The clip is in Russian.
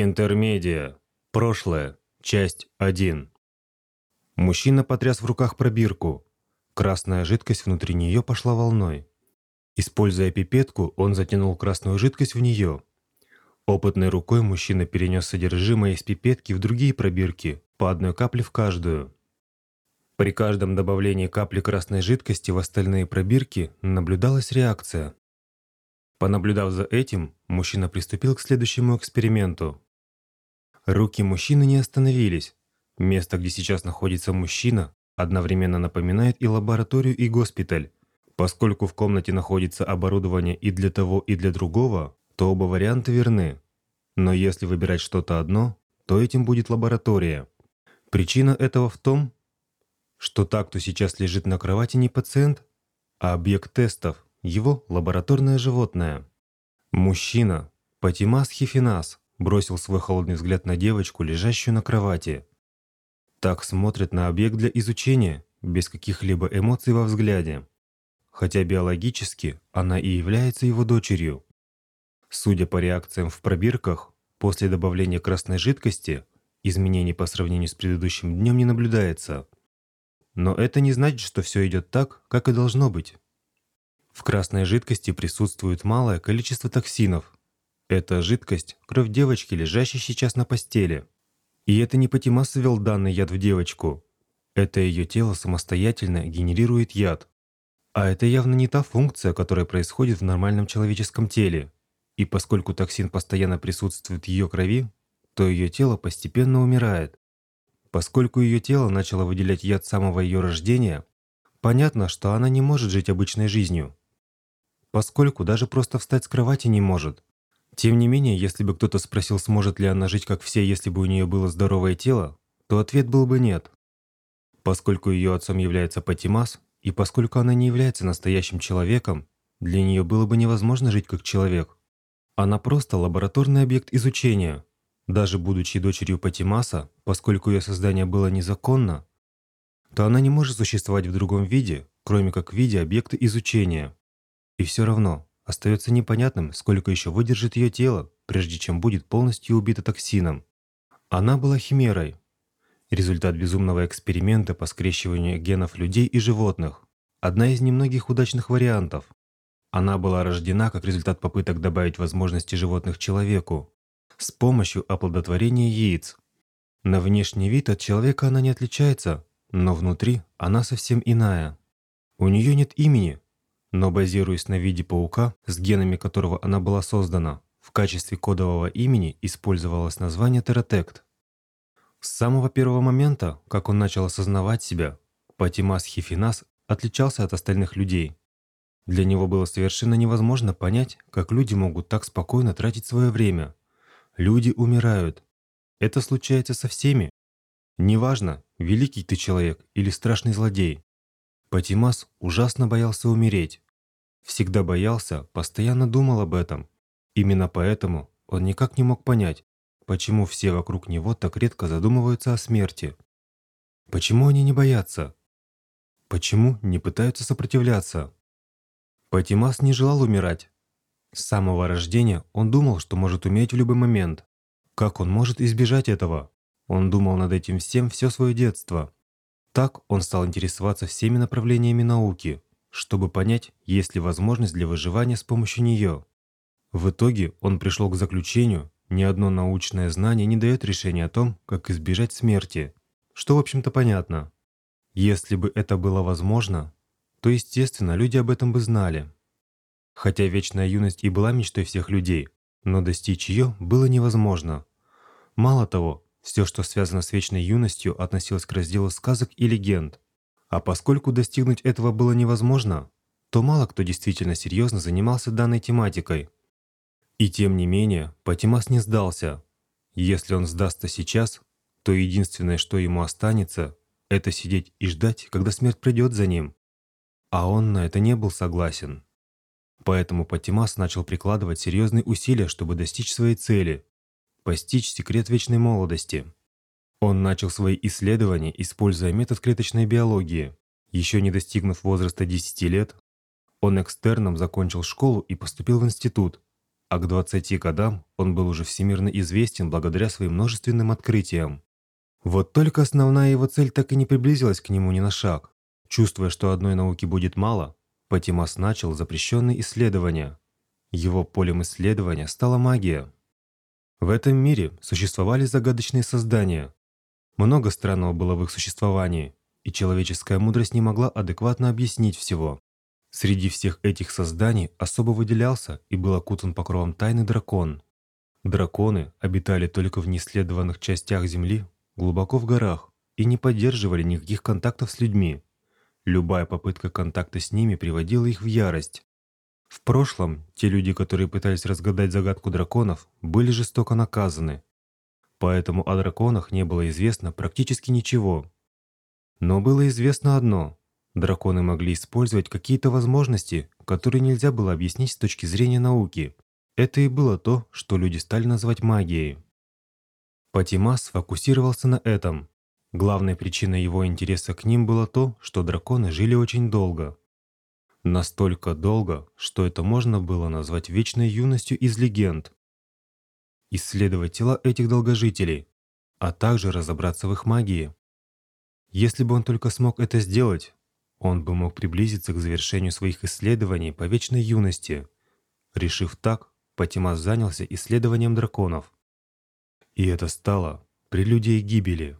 Интермедиа. Прошлое. Часть 1. Мужчина потряс в руках пробирку. Красная жидкость внутри нее пошла волной. Используя пипетку, он затянул красную жидкость в нее. Опытной рукой мужчина перенес содержимое из пипетки в другие пробирки, по одной капле в каждую. При каждом добавлении капли красной жидкости в остальные пробирки наблюдалась реакция. Понаблюдав за этим, мужчина приступил к следующему эксперименту. Руки мужчины не остановились. Место, где сейчас находится мужчина, одновременно напоминает и лабораторию, и госпиталь. Поскольку в комнате находится оборудование и для того, и для другого, то оба варианта верны. Но если выбирать что-то одно, то этим будет лаборатория. Причина этого в том, что так, кто сейчас лежит на кровати, не пациент, а объект тестов, его лабораторное животное. Мужчина, Патимас Хифинас, бросил свой холодный взгляд на девочку, лежащую на кровати. Так смотрит на объект для изучения, без каких-либо эмоций во взгляде. Хотя биологически она и является его дочерью. Судя по реакциям в пробирках, после добавления красной жидкости изменений по сравнению с предыдущим днем не наблюдается. Но это не значит, что все идет так, как и должно быть. В красной жидкости присутствует малое количество токсинов. Это жидкость – кровь девочки, лежащей сейчас на постели. И это не Патимас ввел данный яд в девочку. Это ее тело самостоятельно генерирует яд. А это явно не та функция, которая происходит в нормальном человеческом теле. И поскольку токсин постоянно присутствует в ее крови, то ее тело постепенно умирает. Поскольку ее тело начало выделять яд с самого ее рождения, понятно, что она не может жить обычной жизнью поскольку даже просто встать с кровати не может. Тем не менее, если бы кто-то спросил, сможет ли она жить как все, если бы у нее было здоровое тело, то ответ был бы нет. Поскольку ее отцом является Патимас, и поскольку она не является настоящим человеком, для нее было бы невозможно жить как человек. Она просто лабораторный объект изучения. Даже будучи дочерью Патимаса, поскольку ее создание было незаконно, то она не может существовать в другом виде, кроме как в виде объекта изучения. И все равно остается непонятным, сколько еще выдержит ее тело, прежде чем будет полностью убито токсином. Она была химерой. Результат безумного эксперимента по скрещиванию генов людей и животных. Одна из немногих удачных вариантов. Она была рождена как результат попыток добавить возможности животных человеку с помощью оплодотворения яиц. На внешний вид от человека она не отличается, но внутри она совсем иная. У нее нет имени, но базируясь на виде паука, с генами которого она была создана, в качестве кодового имени использовалось название Тератект. С самого первого момента, как он начал осознавать себя, Патимас Хифинас отличался от остальных людей. Для него было совершенно невозможно понять, как люди могут так спокойно тратить свое время. Люди умирают. Это случается со всеми. Неважно, великий ты человек или страшный злодей. Патимас ужасно боялся умереть. Всегда боялся, постоянно думал об этом. Именно поэтому он никак не мог понять, почему все вокруг него так редко задумываются о смерти. Почему они не боятся? Почему не пытаются сопротивляться? Патимас не желал умирать. С самого рождения он думал, что может умереть в любой момент. Как он может избежать этого? Он думал над этим всем все свое детство. Так он стал интересоваться всеми направлениями науки, чтобы понять, есть ли возможность для выживания с помощью нее. В итоге он пришел к заключению, ни одно научное знание не дает решения о том, как избежать смерти, что, в общем-то, понятно. Если бы это было возможно, то, естественно, люди об этом бы знали. Хотя вечная юность и была мечтой всех людей, но достичь ее было невозможно. Мало того, все, что связано с вечной юностью, относилось к разделу сказок и легенд. А поскольку достигнуть этого было невозможно, то мало кто действительно серьезно занимался данной тематикой. И тем не менее, Патимас не сдался. Если он сдастся сейчас, то единственное, что ему останется, это сидеть и ждать, когда смерть придет за ним. А он на это не был согласен. Поэтому Патимас начал прикладывать серьезные усилия, чтобы достичь своей цели – постичь секрет вечной молодости. Он начал свои исследования, используя метод клеточной биологии. Еще не достигнув возраста 10 лет, он экстерном закончил школу и поступил в институт, а к 20 годам он был уже всемирно известен благодаря своим множественным открытиям. Вот только основная его цель так и не приблизилась к нему ни на шаг. Чувствуя, что одной науки будет мало, Патимас начал запрещенные исследования. Его полем исследования стала магия. В этом мире существовали загадочные создания. Много странного было в их существовании, и человеческая мудрость не могла адекватно объяснить всего. Среди всех этих созданий особо выделялся и был окутан покровом тайны дракон. Драконы обитали только в неисследованных частях Земли, глубоко в горах, и не поддерживали никаких контактов с людьми. Любая попытка контакта с ними приводила их в ярость. В прошлом те люди, которые пытались разгадать загадку драконов, были жестоко наказаны. Поэтому о драконах не было известно практически ничего. Но было известно одно Драконы могли использовать какие-то возможности, которые нельзя было объяснить с точки зрения науки. Это и было то, что люди стали называть магией. Патимас сфокусировался на этом. Главной причиной его интереса к ним было то, что драконы жили очень долго. Настолько долго, что это можно было назвать вечной юностью из легенд. Исследовать тела этих долгожителей, а также разобраться в их магии. Если бы он только смог это сделать, он бы мог приблизиться к завершению своих исследований по вечной юности. Решив так, Патимас занялся исследованием драконов. И это стало прелюдией гибели.